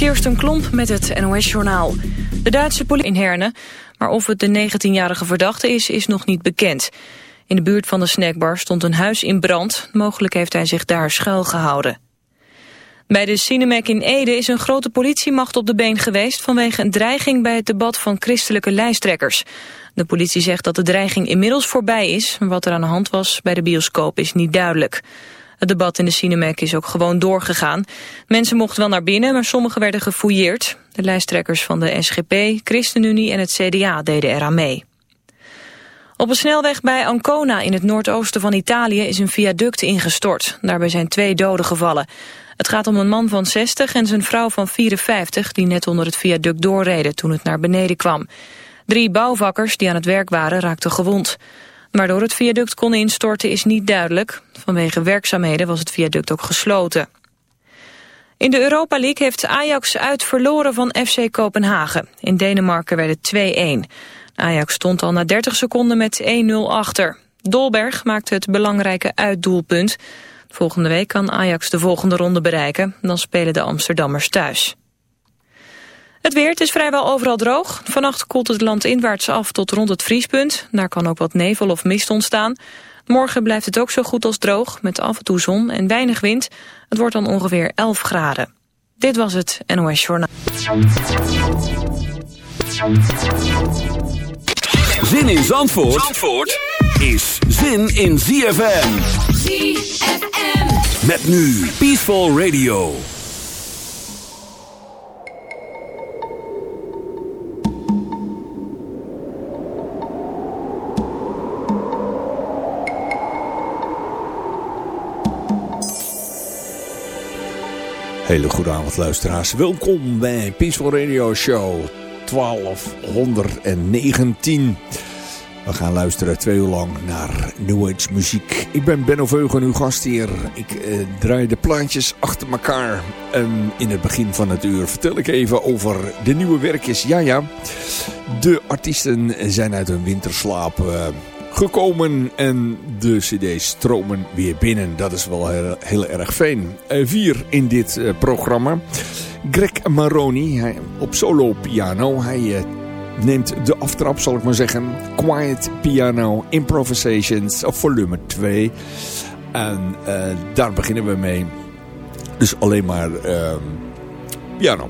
Kirsten Klomp met het NOS-journaal. De Duitse politie in Herne, maar of het de 19-jarige verdachte is, is nog niet bekend. In de buurt van de snackbar stond een huis in brand. Mogelijk heeft hij zich daar schuilgehouden. Bij de Cinemac in Ede is een grote politiemacht op de been geweest... vanwege een dreiging bij het debat van christelijke lijsttrekkers. De politie zegt dat de dreiging inmiddels voorbij is. Wat er aan de hand was bij de bioscoop is niet duidelijk. Het debat in de Cinemac is ook gewoon doorgegaan. Mensen mochten wel naar binnen, maar sommigen werden gefouilleerd. De lijsttrekkers van de SGP, ChristenUnie en het CDA deden eraan mee. Op een snelweg bij Ancona in het noordoosten van Italië is een viaduct ingestort. Daarbij zijn twee doden gevallen. Het gaat om een man van 60 en zijn vrouw van 54 die net onder het viaduct doorreden toen het naar beneden kwam. Drie bouwvakkers die aan het werk waren raakten gewond. Waardoor het viaduct kon instorten is niet duidelijk. Vanwege werkzaamheden was het viaduct ook gesloten. In de Europa League heeft Ajax uit verloren van FC Kopenhagen. In Denemarken werd het 2-1. Ajax stond al na 30 seconden met 1-0 achter. Dolberg maakte het belangrijke uitdoelpunt. Volgende week kan Ajax de volgende ronde bereiken. Dan spelen de Amsterdammers thuis. Het weer, het is vrijwel overal droog. Vannacht koelt het land inwaarts af tot rond het vriespunt. Daar kan ook wat nevel of mist ontstaan. Morgen blijft het ook zo goed als droog, met af en toe zon en weinig wind. Het wordt dan ongeveer 11 graden. Dit was het NOS Journaal. Zin in Zandvoort, Zandvoort is zin in ZFM. ZFM. Met nu Peaceful Radio. Hele goede avond luisteraars. Welkom bij Peaceful Radio Show 1219. We gaan luisteren twee uur lang naar New Age muziek. Ik ben Benno Veugen, uw gastheer. Ik eh, draai de plaatjes achter elkaar. En in het begin van het uur vertel ik even over de nieuwe werkjes. Ja, ja. De artiesten zijn uit hun winterslaap uh, gekomen. En de cd's stromen weer binnen. Dat is wel heel, erg fijn. Uh, vier in dit uh, programma. Greg Maroni op solo piano. Hij neemt de aftrap, zal ik maar zeggen. Quiet Piano Improvisations, volume 2. En daar beginnen we mee. Dus alleen maar uh, piano.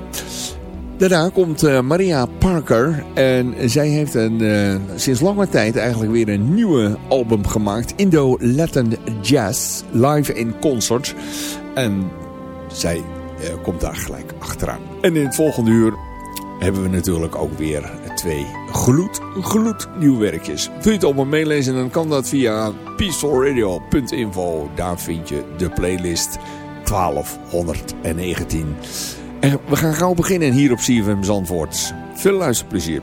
Daarna komt uh, Maria Parker. En zij heeft een, uh, sinds lange tijd eigenlijk weer een nieuwe album gemaakt. Indo-Latin Jazz. Live in concert. En zij komt daar gelijk achteraan. En in het volgende uur hebben we natuurlijk ook weer twee gloed, gloed nieuw werkjes. Wil je het allemaal meelezen, dan kan dat via peacefulradio.info. Daar vind je de playlist 1219. En we gaan gauw beginnen hier op CFM Zandvoort. Veel luisterplezier.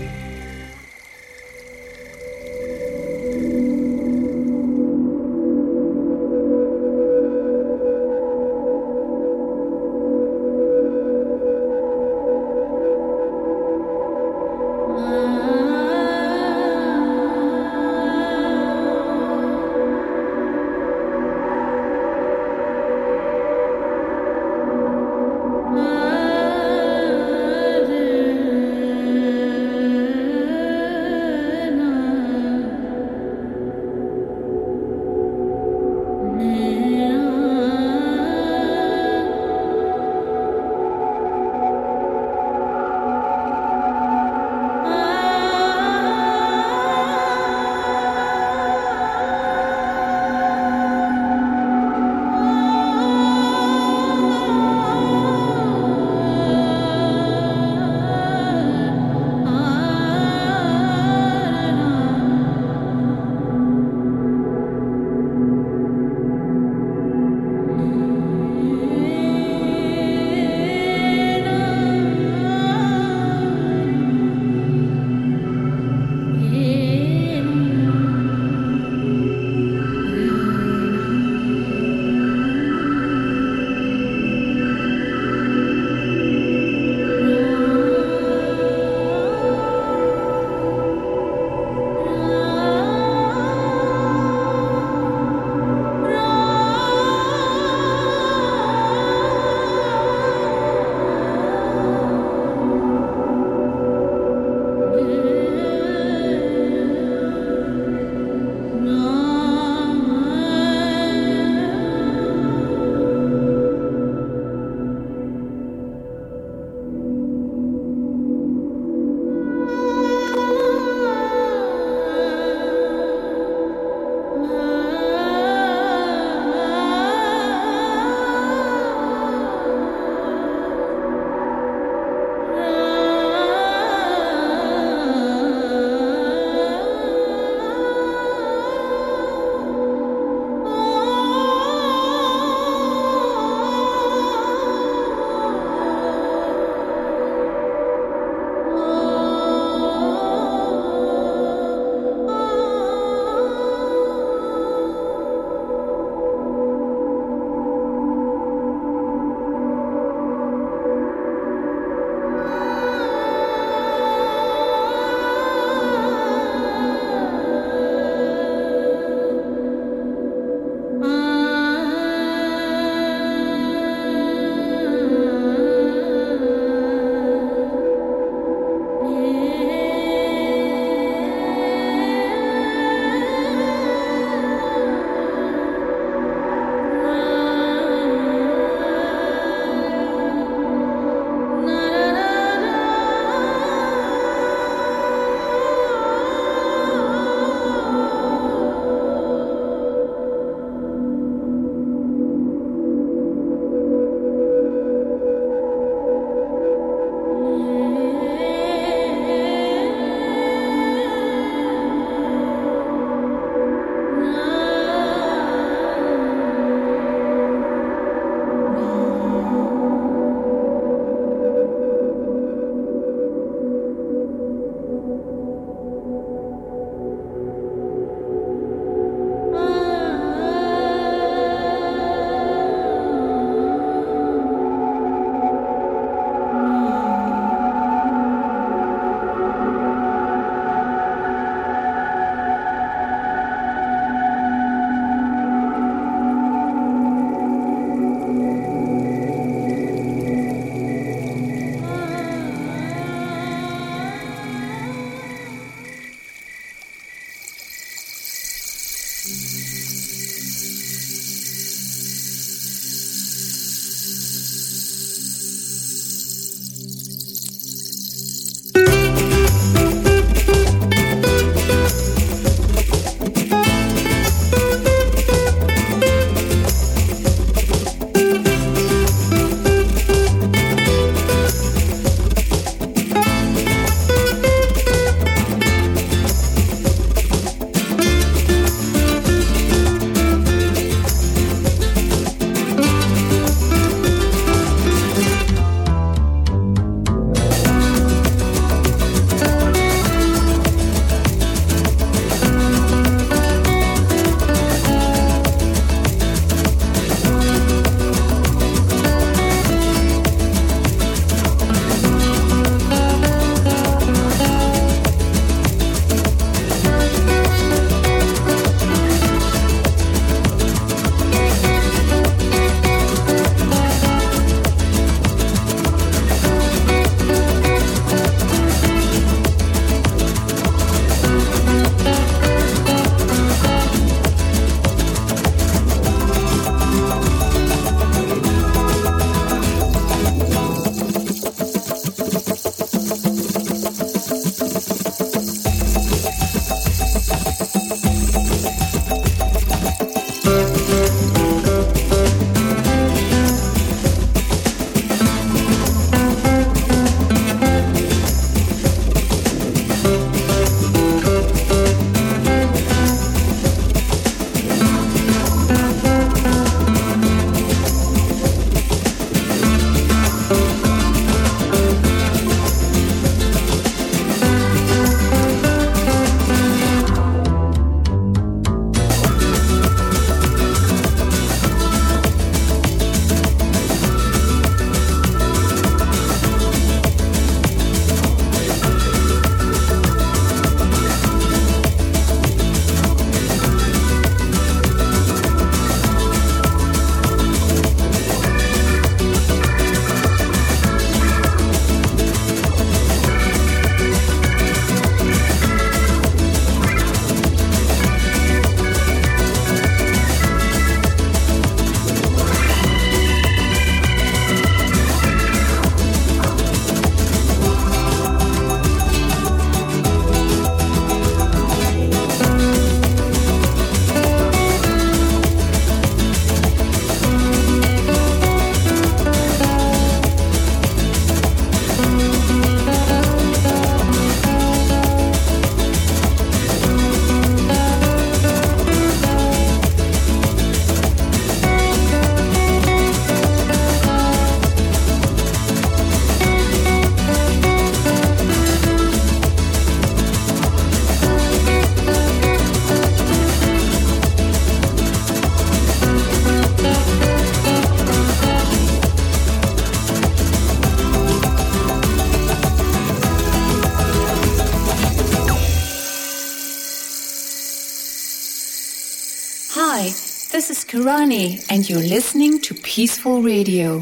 And you're listening to Peaceful Radio.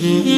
Mm-hmm.